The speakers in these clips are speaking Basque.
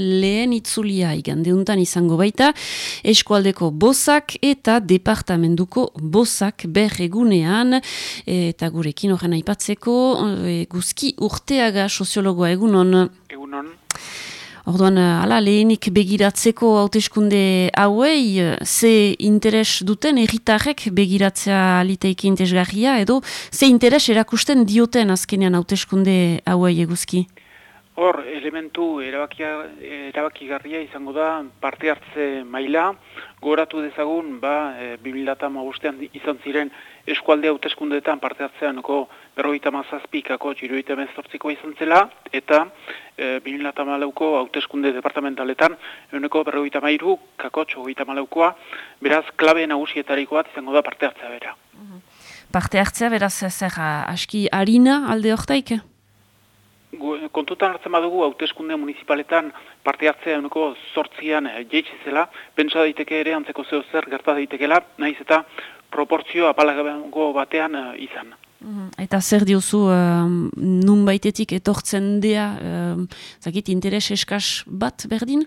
lehen itzulia igandeuntan izango baita, eskualdeko bozak eta departamentuko bozak berregunean, eta gurekin horren aipatzeko, e, guzki urteaga soziologoa egunon. Egunon. Orduan, eh, ala, lehenik begiratzeko hauteskunde hauei, eh, ze interes duten erritarrek begiratzea liteiki intesgarria, edo ze interes erakusten dioten azkenean hauteskunde hauei eguzki? Hor, elementu erabakigarria izango da parte hartze maila, goratu dezagun, ba, e, 2008an izan ziren eskualde hauteskundeetan parte hartzeanoko berroita mazazpikako txiruita mezortziko izan zela, eta e, 2008ko hauteskunde departamentaletan eguneko berroita mairu, kako txogoita malaukoa, beraz, klabe nagusietarikoa izango da parte hartzea bera. Parte hartzea, beraz, zer, aski harina alde hortaik? Kontutan hartzen badugu hauteskunde municipaletan parte hartzea uneko sortzian e, jeitsi zela, pentsa daiteke ere antzeko zeo zer gerta daitekela, naiz eta proportzio apalagabengo batean eh, izan. Mhm. Eta zer diozu uh, nun baitetik etortzen dea, uh, zakit, interes eskas bat berdin?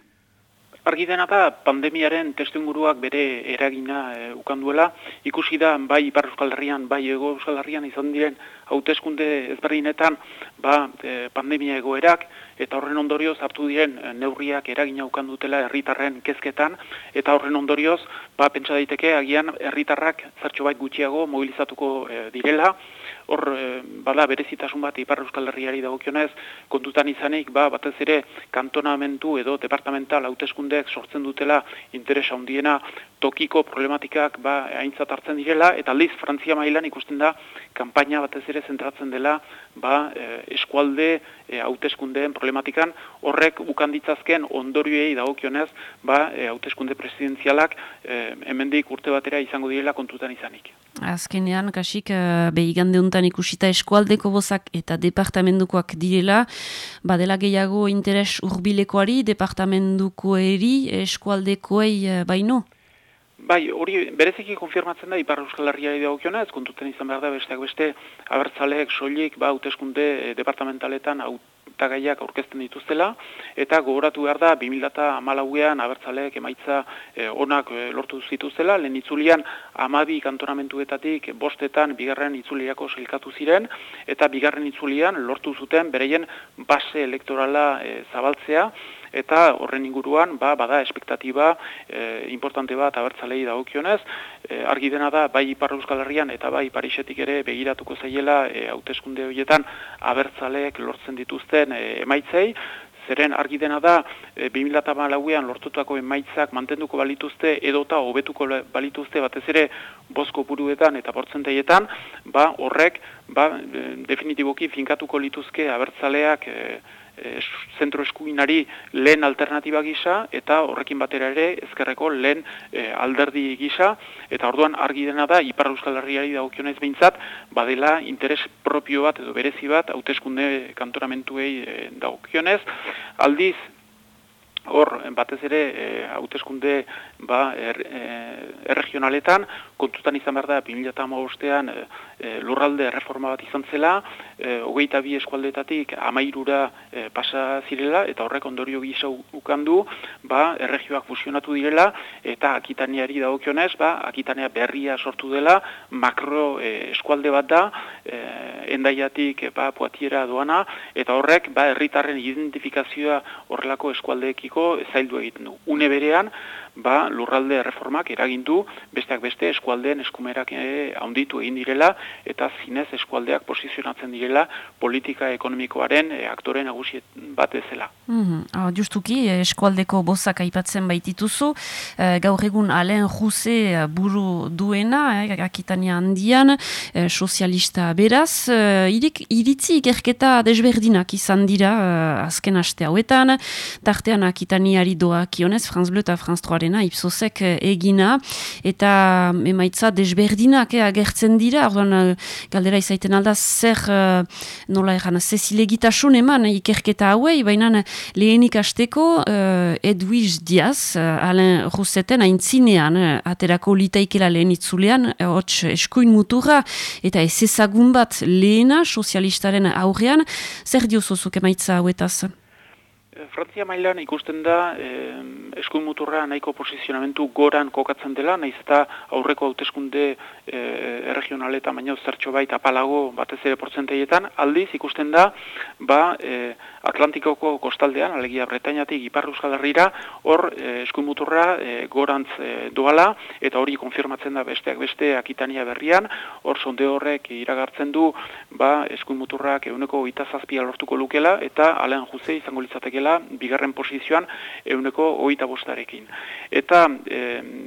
Argi dena da pandemiaren testuinguruak bere eragina e, ukanduela, ikusi da bai Ipar Euskal Herrian, bai Ego Euskal Herrian izan diren hauteskunde ezberdinetan ba, e, pandemia egoerak, eta horren ondorioz hartu diren e, neurriak eragina ukandutela herritarren kezketan, eta horren ondorioz, ba, pentsa daiteke, agian herritarrak zertxo gutxiago mobilizatuko e, direla, hor e, bada berezitasun bat Ipar Euskal Herriari dagokionez kontutan izanik ba batez ere kantonamentu edo departamental hauteskundeek sortzen dutela interesa handiena tokiko problematikak ba aintzat hartzen direla eta aldiz Frantzia mailan ikusten da kanpaina batez ere zentratzen dela ba e, eskualde e, hauteskundeen problematikan horrek ukanditzazken ondorioei dagokionez ba hauteskunde presidenzialak e, hemendik urte batera izango direla kontutan izanik Azkenean, kasik, uh, behigande honetan ikusita eskualdeko bozak eta departamentukoak direla, badela gehiago interes urbilekoari, departamentukoeri, eskualdekoei uh, baino? Bai, hori bereziki konfirmatzen da Ipar Euskal Herriari dagokiona, ez kontuten izan behar da besteak beste abertzaleek soilik ba hauteskunde eh, departamentaletan hautagaiak aurkezten dituztela eta gogoratu behar da 2014ean abertzaleek emaitza eh, onak eh, lortu zituztela, lehen itzulian 12 kantonamentuetatik bostetan bigarren itzuliako sailkatu ziren eta bigarren itzulian lortu zuten bereien base elektorala zabaltzea eta horren inguruan ba, bada espektatiba e, importante bat abertzalei dagokionez. E, argi dena da bai Ipar Euskal Herrian eta bai Parisetik ere begiratuko zaiela e, hauteskunde horietan abertzaleek lortzen dituzten e, emaitzei. Zeren argi dena da, e, 2008an lortutako emaitzak mantenduko balituzte edota hobetuko balituzte batez ere bozko buruetan eta portzenteietan, ba, horrek ba, e, definitiboki finkatuko lituzke abertzaleak e, e, zentro eskuinari lehen alternatiba gisa eta horrekin batera ere ezkerreko lehen e, alderdi gisa. Eta orduan argi dena da Ipar Euskal Herriari dagokionez behintzat badela interes propio bat edo berezi bat hauteskunde kantoramentuei e, dagokionez. Aldiz hor batez ere hauteskunde ba er, erregionaletan kontutan izan behar da 2008an e, lurralde reforma bat izan zela, e, hogeita bi eskualdetatik amairura e, pasa zirela, eta horrek ondorio gisa ukandu, ba, erregioak fusionatu direla, eta akitaniari dagokionez, ba, akitanea berria sortu dela, makro e, eskualde bat da, e, endaiatik ba, puatiera doana, eta horrek ba, herritarren identifikazioa horrelako eskualdeekiko zaildu egiten du. Une berean, ba, lurralde reformak eragindu, besteak beste eskualdeen eskumerak e, haunditu egin direla, eta zinez eskualdeak posizionatzen direla politika ekonomikoaren e, aktore nagusi bat ezela. Mm -hmm. Justuki, eskualdeko bozak aipatzen baitituzu, e, gaur egun alen juze buru duena, e, akitania handian, e, sozialista beraz, e, irik, iritzi ikerketa desberdinak izan dira e, azken aste hauetan, tartean akitaniari doa kionez, Franz Bleu eta Franz Troarena, ipsosek egina, eta emaitza desberdinak eh, agertzen dira, orduan galdera izaiten alda zer uh, nola egan zezilegitasun eman ikerketa hauei, baina lehenik asteko Edwiz Diaz, alen ruseten aintzinean aterako litaikela lehen itzulean, hots eskuin muturra eta ez ezagun bat lehena sozialistaren aurrean, zer diozozuk emaitza hauetaz? Frantzia mailan ikusten da eh, eskuin muturra nahiko posizionamentu goran kokatzen dela, nahiz eta aurreko hauteskunde eh, erregionaleta baino zertxo baita apalago batez ere portzenteietan, aldiz ikusten da ba, eh, Atlantikoko kostaldean, alegia Bretainatik Ipar Euskal Herrira, hor eh, eskuin muturra eh, gorantz eh, doala, eta hori konfirmatzen da besteak beste Akitania berrian, hor sonde horrek iragartzen du ba, eskuin muturrak euneko itazazpia lortuko lukela, eta alean juze izango litzatekela bigarren posizioan euneko oita bostarekin. Eta e,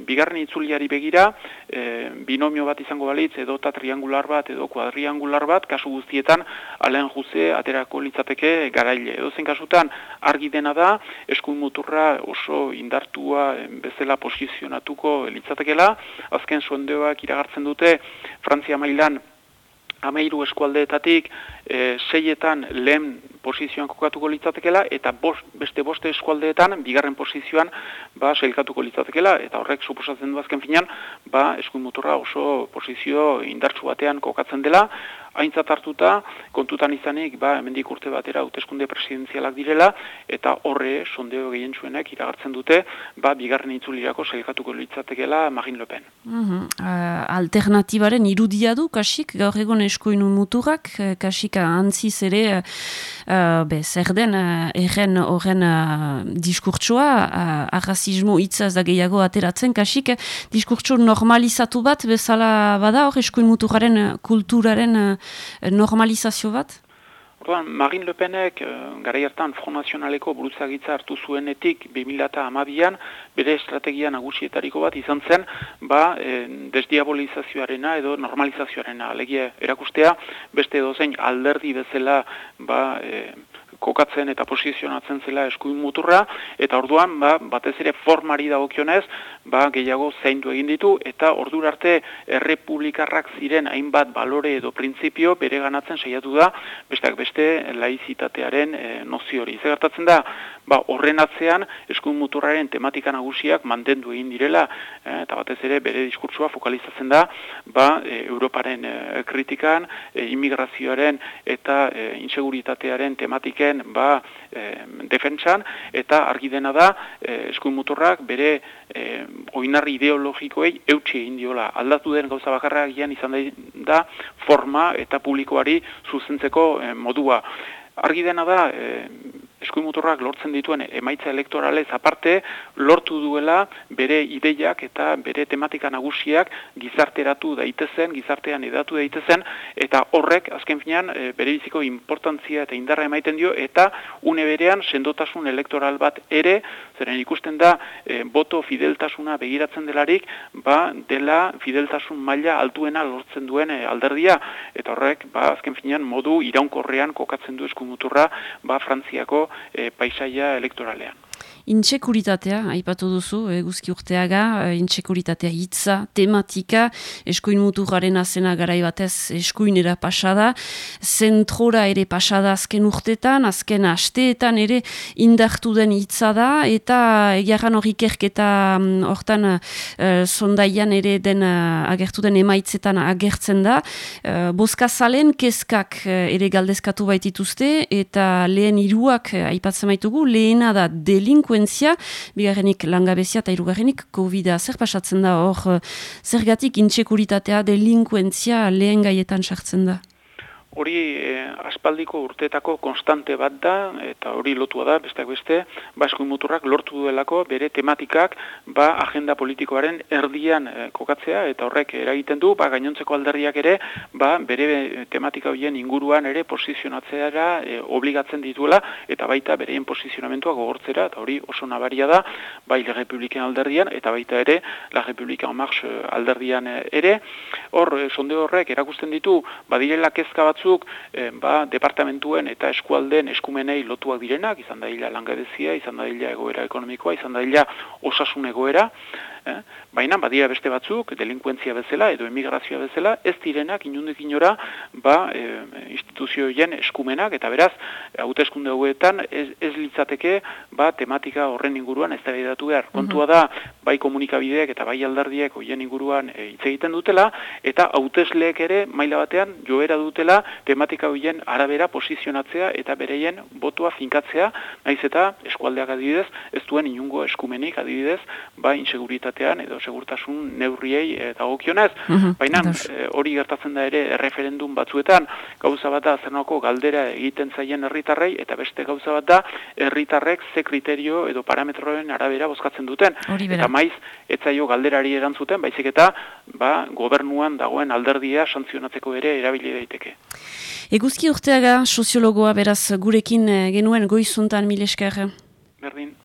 bigarren itzuliari begira, e, binomio bat izango balitz, edo eta triangular bat, edo kuadriangular bat, kasu guztietan alean juze aterako litzateke garaile. Edo zen kasutan argi dena da, eskuin muturra oso indartua bezala posizionatuko litzatekela, azken sondeoak iragartzen dute Frantzia mailan ameiru eskualdeetatik e, seietan lehen posizioan kokatuko litzatekela eta bost, beste boste eskualdeetan bigarren posizioan ba sailkatuko litzatekela eta horrek suposatzen du azken finean ba eskuin muturra oso posizio indartsu batean kokatzen dela aintzat hartuta kontutan izanik ba hemendik urte batera hauteskunde presidenzialak direla eta horre sondeo gehientsuenek iragartzen dute ba bigarren itzulirako sailkatuko litzatekeela Marine Le Pen. Mm alternatibaren irudia du kasik gaur egon eskuin muturrak eh, kasik antziz ere uh, be, zer den uh, erren horren uh, diskurtsoa uh, arrazismo hitzaz da gehiago ateratzen kasik diskurtso normalizatu bat bezala bada hor eskuin muturaren kulturaren normalizazio bat? Orduan, Marine Le Penek uh, gara hartan Front Nacionaleko buruzagitza hartu zuenetik 2008an bere estrategia nagusietariko bat izan zen ba, eh, desdiabolizazioarena edo normalizazioarena alegia erakustea beste dozein alderdi bezala ba, eh, kokatzen eta posizionatzen zela eskuin muturra, eta orduan, ba, batez ere formari dagokionez, ba, gehiago zaindu egin ditu, eta ordura arte errepublikarrak ziren hainbat balore edo printzipio bere ganatzen saiatu da, besteak beste laizitatearen e, nozio hori. Zegartatzen da, ba, horren atzean eskuin muturraren tematika nagusiak mantendu egin direla, e, eta batez ere bere diskurtsua fokalizatzen da, ba, e, Europaren e, kritikan, e, immigrazioaren eta e, inseguritatearen tematiken ba, e, defentsan eta argi dena da e, eskuin muturrak bere e, oinarri ideologikoei eutxi egin diola. Aldatu den gauza bakarra gian izan da forma eta publikoari zuzentzeko e, modua. Argi dena da, e, eskuimuturrak lortzen dituen emaitza elektoralez aparte, lortu duela bere ideiak eta bere tematika nagusiak gizarteratu daitezen, gizartean edatu daitezen, eta horrek, azken finean, e, bere biziko importantzia eta indarra emaiten dio, eta une berean sendotasun elektoral bat ere, zeren ikusten da, e, boto fideltasuna begiratzen delarik, ba, dela fideltasun maila altuena lortzen duen e, alderdia, eta horrek, ba, azken finean, modu iraunkorrean kokatzen du eskuimuturra, ba, Frantziako e, paisaia elektoralean. Intsekuritatea, aipatu duzu, e, guzki urteaga, e, intsekuritatea hitza, tematika, eskuin muturraren azena garai batez eskuinera pasada, zentrora ere pasada azken urtetan, azken asteetan ere indartu den hitza da, eta egiaran hori kerketa mm, hortan e, sondaian ere den agertu den emaitzetan agertzen da. E, Boska zalen kezkak ere galdezkatu baitituzte, eta lehen iruak aipatzen baitugu, lehena da delinkuen delinkuentzia, bigarrenik langabezia eta irugarrenik COVID-a. Zer pasatzen da hor, zergatik intsekuritatea delinkuentzia lehen gaietan sartzen da? Hori e, aspaldiko urteetako konstante bat da, eta hori lotua da, besteak beste, baskuin muturrak lortu duelako bere tematikak ba, agenda politikoaren erdian e, kokatzea, eta horrek eragiten du, ba, gainontzeko alderriak ere, ba, bere tematika horien inguruan ere posizionatzeara e, obligatzen dituela, eta baita bereien posizionamentua gogortzera, eta hori oso nabaria da, bai Le Republiken alderdian, eta baita ere, La Republika Marx alderdian ere, hor, sonde horrek erakusten ditu, badirela kezka batzu batzuk e, ba, departamentuen eta eskualdeen eskumenei lotuak direnak, izan da hila langabezia, izan da hila egoera ekonomikoa, izan da hila osasun egoera, eh? baina badira beste batzuk, delinkuentzia bezala edo emigrazioa bezala, ez direnak inundik inora ba, e, instituzioen eskumenak, eta beraz, hauteskunde hauetan ez, ez litzateke ba, tematika horren inguruan ez da behar. Kontua da, bai komunikabideek eta bai aldardiek hoien inguruan e, hitz egiten dutela, eta hautesleek ere maila batean joera dutela tematika horien arabera posizionatzea eta bereien botua finkatzea, naiz eta eskualdeak adibidez, ez duen inungo eskumenik adibidez, ba, inseguritatean edo segurtasun neurriei eta eh, gokionez, mm baina eh, hori gertatzen da ere referendum batzuetan, gauza bat da zernoko galdera egiten zaien herritarrei eta beste gauza bat da herritarrek ze kriterio edo parametroen arabera bozkatzen duten. Eta maiz, etzaio galderari erantzuten, baizik eta ba, gobernuan dagoen alderdia santzionatzeko ere erabili daiteke. Eguzki urteaga soziologoa beraz gurekin eh, genuen goizuntan mileskerre. Berdin.